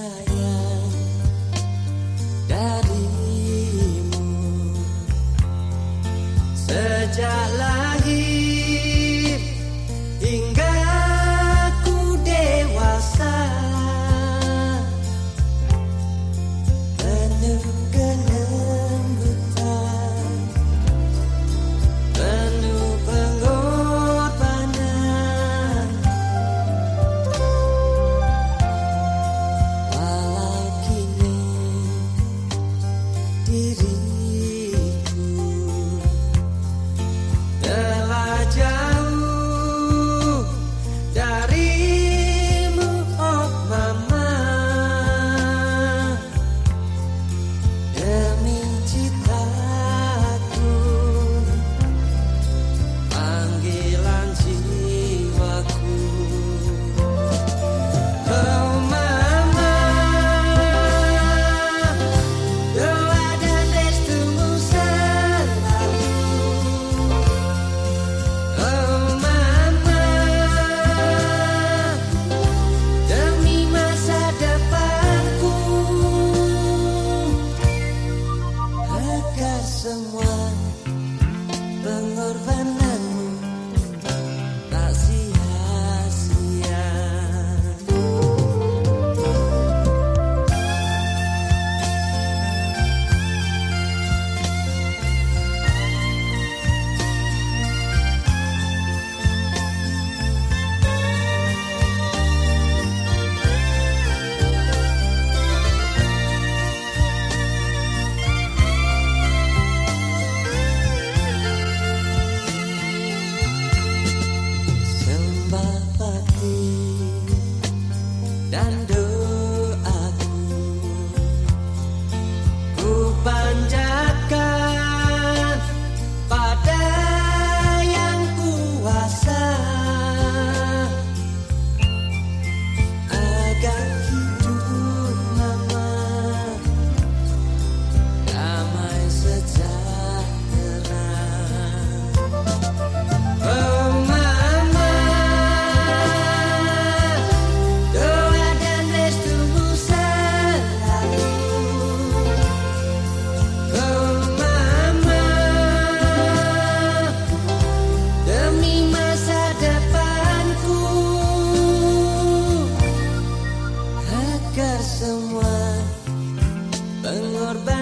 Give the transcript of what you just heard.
desire. Semua. Pengorbananmu